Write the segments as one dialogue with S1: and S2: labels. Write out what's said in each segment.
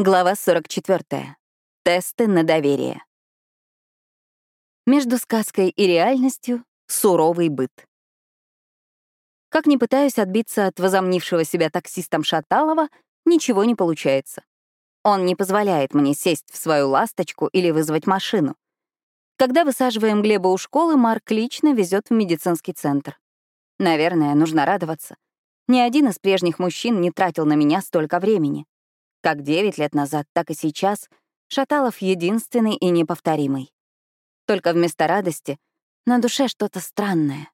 S1: Глава 44. Тесты на доверие. Между сказкой и реальностью — суровый быт. Как ни пытаюсь отбиться от возомнившего себя таксистом Шаталова, ничего не получается. Он не позволяет мне сесть в свою ласточку или вызвать машину. Когда высаживаем Глеба у школы, Марк лично везет в медицинский центр. Наверное, нужно радоваться. Ни один из прежних мужчин не тратил на меня столько времени. Как девять лет назад, так и сейчас Шаталов единственный и неповторимый. Только вместо радости на душе что-то странное.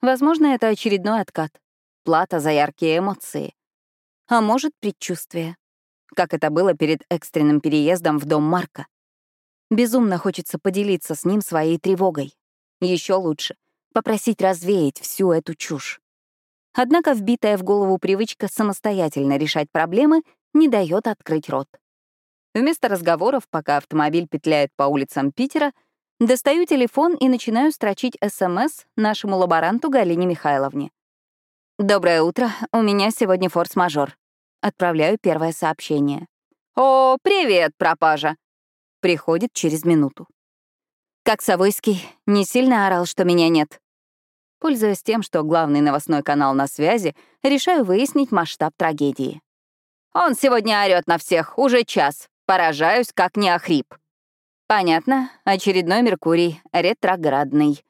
S1: Возможно, это очередной откат, плата за яркие эмоции. А может, предчувствие, как это было перед экстренным переездом в дом Марка. Безумно хочется поделиться с ним своей тревогой. Еще лучше — попросить развеять всю эту чушь. Однако вбитая в голову привычка самостоятельно решать проблемы не дает открыть рот. Вместо разговоров, пока автомобиль петляет по улицам Питера, достаю телефон и начинаю строчить СМС нашему лаборанту Галине Михайловне. «Доброе утро, у меня сегодня форс-мажор». Отправляю первое сообщение. «О, привет, пропажа!» Приходит через минуту. Как Савойский не сильно орал, что меня нет. Пользуясь тем, что главный новостной канал на связи, решаю выяснить масштаб трагедии. Он сегодня орёт на всех, уже час. Поражаюсь, как не охрип. Понятно, очередной Меркурий, ретроградный.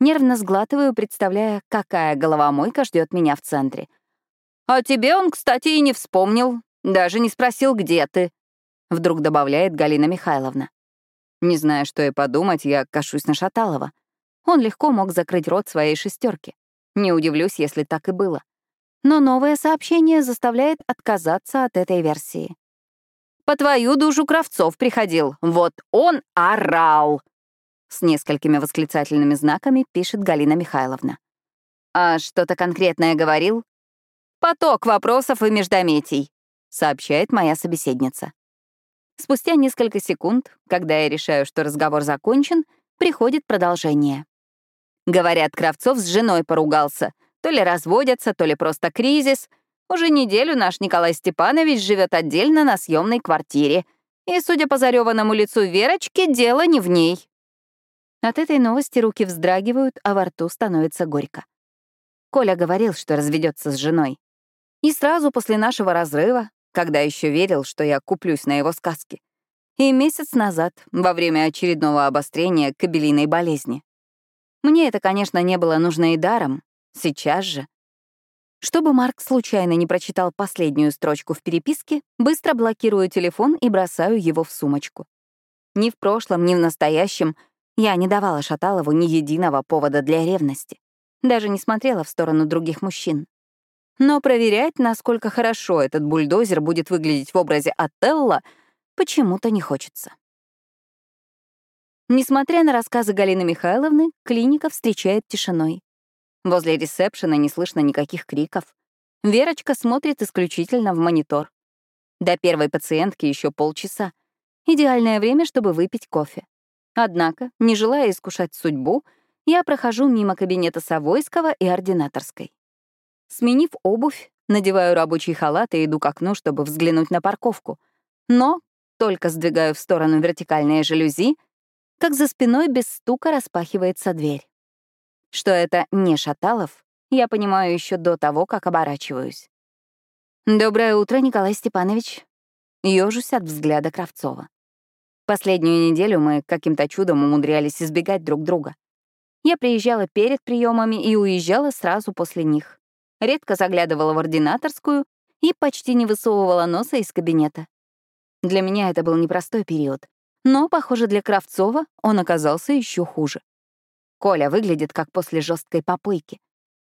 S1: Нервно сглатываю, представляя, какая головомойка ждет меня в центре. «А тебе он, кстати, и не вспомнил, даже не спросил, где ты», — вдруг добавляет Галина Михайловна. Не зная, что и подумать, я кашусь на Шаталова. Он легко мог закрыть рот своей шестерки. Не удивлюсь, если так и было но новое сообщение заставляет отказаться от этой версии. «По твою душу Кравцов приходил, вот он орал!» С несколькими восклицательными знаками пишет Галина Михайловна. «А что-то конкретное говорил?» «Поток вопросов и междометий», — сообщает моя собеседница. Спустя несколько секунд, когда я решаю, что разговор закончен, приходит продолжение. Говорят, Кравцов с женой поругался. То ли разводятся, то ли просто кризис. Уже неделю наш Николай Степанович живет отдельно на съемной квартире. И, судя по зареванному лицу Верочки, дело не в ней. От этой новости руки вздрагивают, а во рту становится горько. Коля говорил, что разведется с женой. И сразу после нашего разрыва, когда еще верил, что я куплюсь на его сказки. И месяц назад, во время очередного обострения кабелиной болезни. Мне это, конечно, не было нужно и даром, Сейчас же. Чтобы Марк случайно не прочитал последнюю строчку в переписке, быстро блокирую телефон и бросаю его в сумочку. Ни в прошлом, ни в настоящем я не давала Шаталову ни единого повода для ревности. Даже не смотрела в сторону других мужчин. Но проверять, насколько хорошо этот бульдозер будет выглядеть в образе Отелла, почему-то не хочется. Несмотря на рассказы Галины Михайловны, клиника встречает тишиной. Возле ресепшена не слышно никаких криков. Верочка смотрит исключительно в монитор. До первой пациентки еще полчаса. Идеальное время, чтобы выпить кофе. Однако, не желая искушать судьбу, я прохожу мимо кабинета Савойского и ординаторской. Сменив обувь, надеваю рабочий халат и иду к окну, чтобы взглянуть на парковку. Но только сдвигаю в сторону вертикальные жалюзи, как за спиной без стука распахивается дверь. Что это не Шаталов, я понимаю еще до того, как оборачиваюсь. «Доброе утро, Николай Степанович». Ёжусь от взгляда Кравцова. Последнюю неделю мы каким-то чудом умудрялись избегать друг друга. Я приезжала перед приемами и уезжала сразу после них. Редко заглядывала в ординаторскую и почти не высовывала носа из кабинета. Для меня это был непростой период, но, похоже, для Кравцова он оказался еще хуже. Коля выглядит как после жесткой попойки.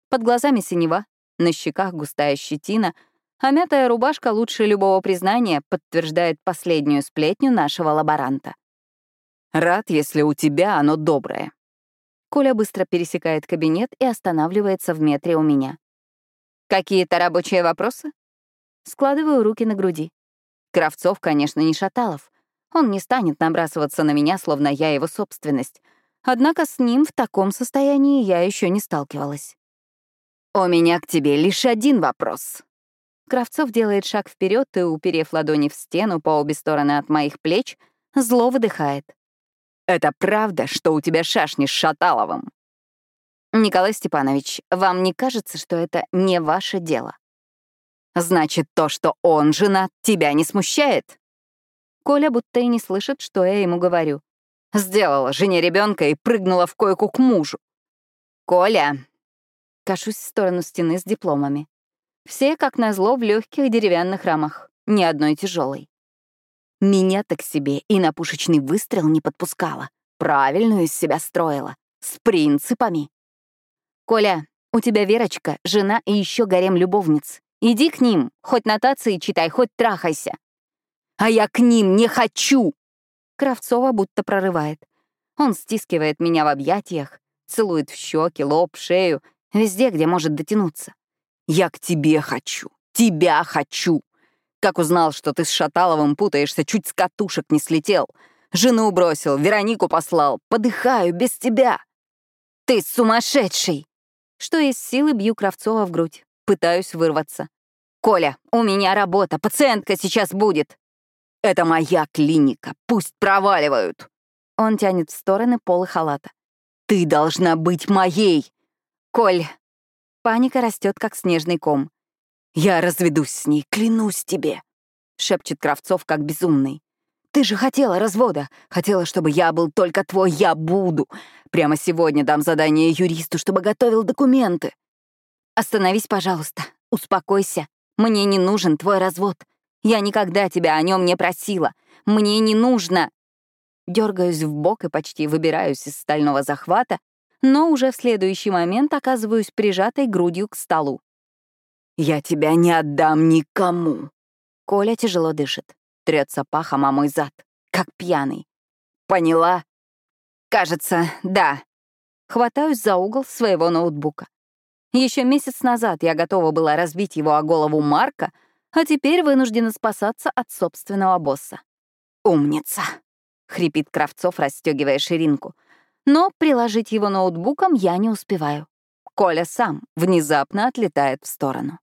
S1: Под глазами синева, на щеках густая щетина, а мятая рубашка лучше любого признания подтверждает последнюю сплетню нашего лаборанта. «Рад, если у тебя оно доброе». Коля быстро пересекает кабинет и останавливается в метре у меня. «Какие-то рабочие вопросы?» Складываю руки на груди. Кравцов, конечно, не Шаталов. Он не станет набрасываться на меня, словно я его собственность — Однако с ним в таком состоянии я еще не сталкивалась. «У меня к тебе лишь один вопрос». Кравцов делает шаг вперед и, уперев ладони в стену по обе стороны от моих плеч, зло выдыхает.
S2: «Это правда, что у тебя шашни с Шаталовым?»
S1: «Николай Степанович, вам не кажется, что это не ваше дело?»
S2: «Значит, то, что он женат, тебя не смущает?»
S1: Коля будто и не слышит, что я ему говорю.
S2: Сделала жене ребенка и прыгнула в койку к мужу.
S1: «Коля!» Кашусь в сторону стены с дипломами. Все, как назло, в легких деревянных рамах, ни одной тяжелой.
S2: Меня-то к себе и на пушечный выстрел не подпускала. Правильную из себя строила. С принципами.
S1: «Коля, у тебя Верочка, жена и еще гарем любовниц. Иди к ним, хоть нотации читай, хоть трахайся».
S2: «А я к ним не хочу!»
S1: Кравцова будто прорывает. Он стискивает меня в объятиях, целует в щеки, лоб, шею, везде, где может дотянуться.
S2: «Я к тебе хочу! Тебя хочу!» Как узнал, что ты с Шаталовым путаешься, чуть с катушек не слетел. Жену бросил, Веронику послал. Подыхаю без тебя.
S1: Ты сумасшедший! Что из силы бью Кравцова в грудь. Пытаюсь вырваться. «Коля, у меня работа, пациентка сейчас будет!»
S2: «Это моя клиника, пусть проваливают!»
S1: Он тянет в стороны полы халата.
S2: «Ты должна быть моей!»
S1: «Коль!» Паника растет, как снежный ком.
S2: «Я разведусь с ней, клянусь тебе!» — шепчет Кравцов, как безумный. «Ты же хотела развода, хотела, чтобы я был только твой, я буду. Прямо сегодня дам задание юристу, чтобы готовил документы».
S1: «Остановись, пожалуйста, успокойся. Мне не нужен твой развод. Я никогда тебя о нем не просила. Мне не нужно...» Дергаюсь в бок и почти выбираюсь из стального захвата, но уже в следующий момент оказываюсь прижатой грудью к столу.
S2: «Я тебя не отдам никому!»
S1: Коля тяжело дышит, трется пахом о мой зад, как пьяный.
S2: «Поняла?»
S1: «Кажется, да». Хватаюсь за угол своего ноутбука. Еще месяц назад я готова была разбить его о голову Марка, а теперь вынуждена спасаться от собственного босса.
S2: «Умница!»
S1: — хрипит Кравцов, расстегивая ширинку. Но приложить его ноутбуком я не успеваю. Коля сам внезапно отлетает в сторону.